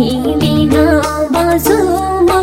दिदिन बाजुमा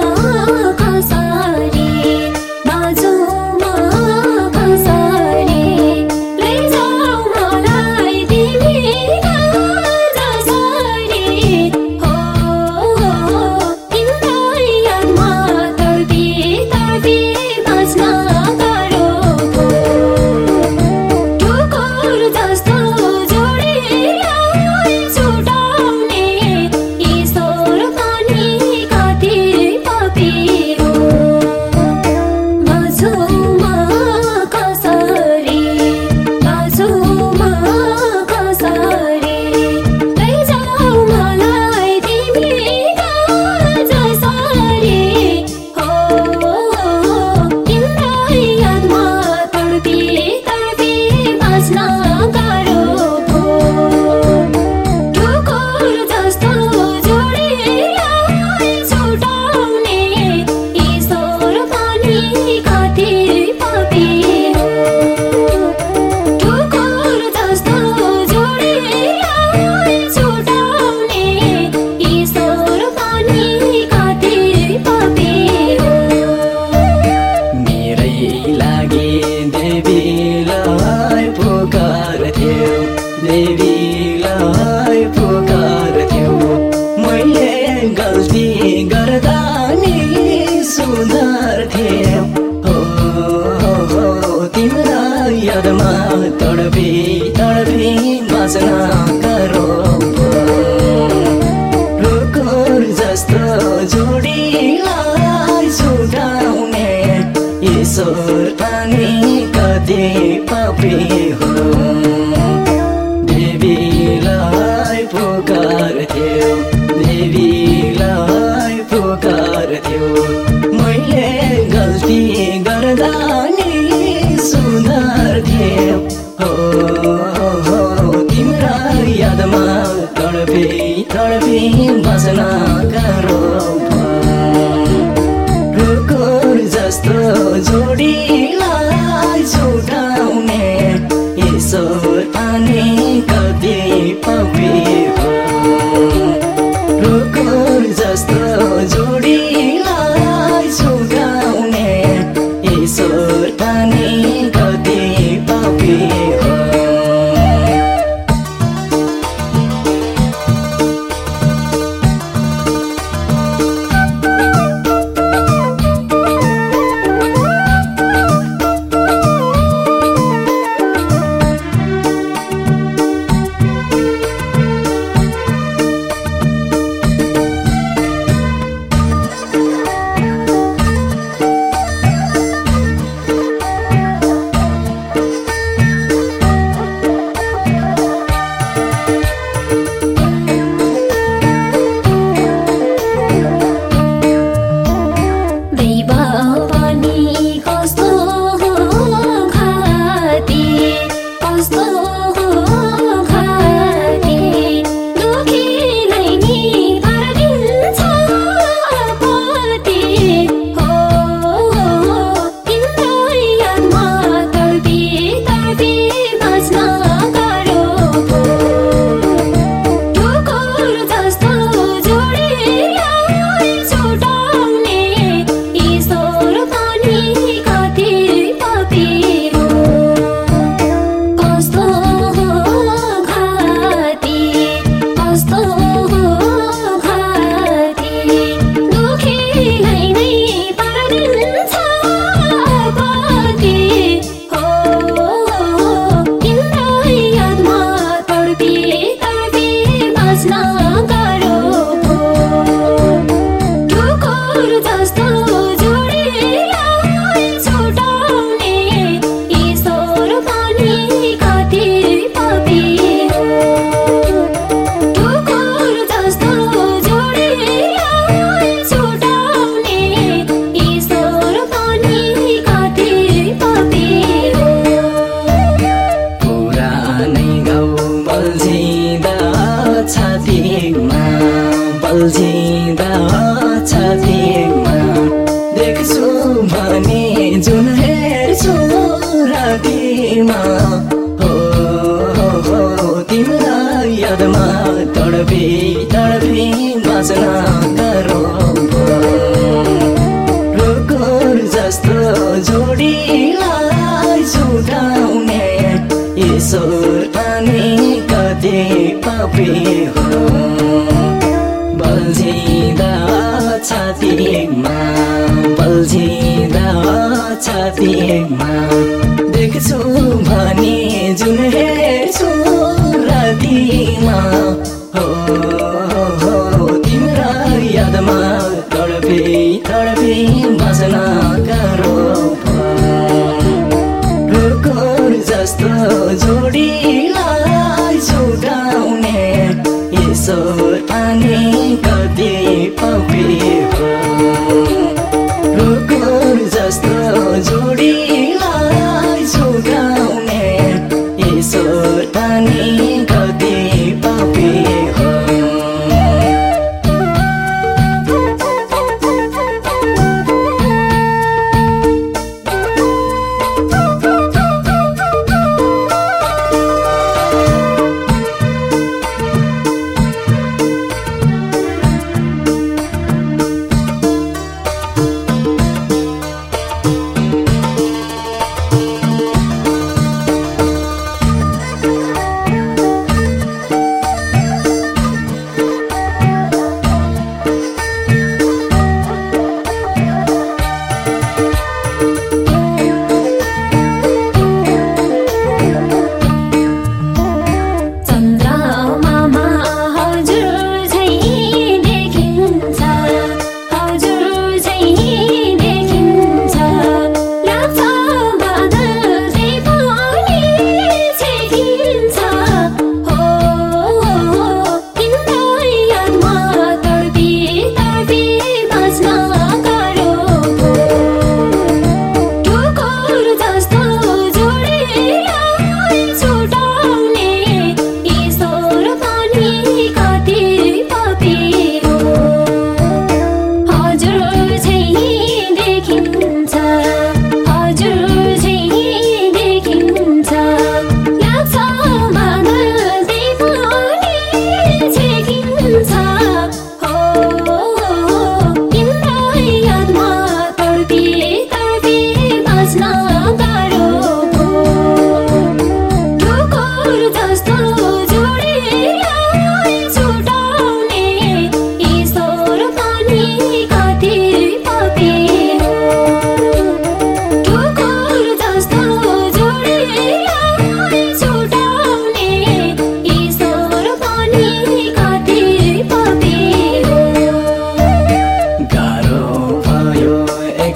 जस्तो जोडीलाई सुधाउने ईश्वर पनि कति पापी हो। देवीलाई पुकार थियो देवीलाई पुकार थियो। मैले गल्ती गर्दा नि सुधार थियो हो तिम्रा यादमा तडपी तडपी बजना तडबी तडबी बाँच्न करो। रुकुर जस्तो जोडीलाई छुटाउने ईश्वर पनि कति पापी हो। बल्झिँदा छाती জোড়ি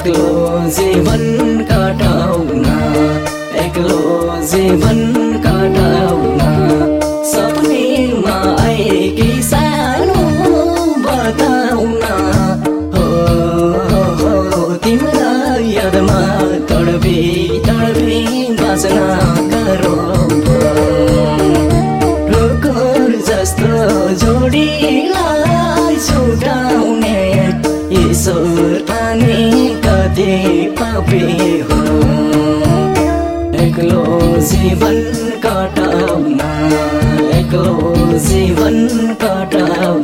एक्लो जीवन काटाउन एक्लो जीवन जीवन कटाउन एक्लो जीवन कटाउन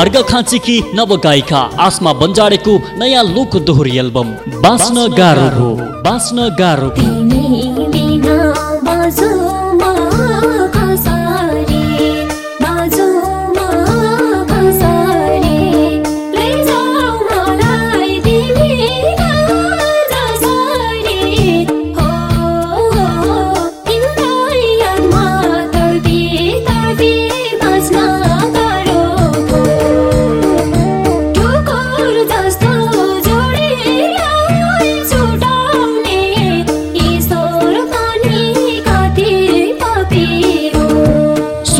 अर्घखाँचीकी नवगायिका आसमा बन्जाडेको नयाँ लोक दोहोरी एल्बम बाँच्न गाह्रो भो बाँच्न गाह्रो भो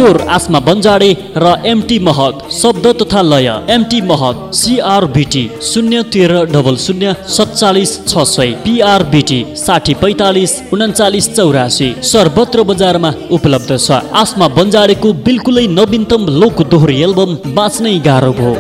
स्वर आसमा बन्जाडे र एमटी महत शब्द तथा लय। एमटी महत सिआरबिटी शून्य तेह्र डबल शून्य सत्तालिस छ सय। पिआरबिटी साठी पैँतालिस उन्चालिस चौरासी। सर्वत्र बजारमा उपलब्ध छ। आसमा बन्जाडेको बिल्कुलै नवीनतम लोक दोहोरी एल्बम बाँच्नै गाह्रो भयो।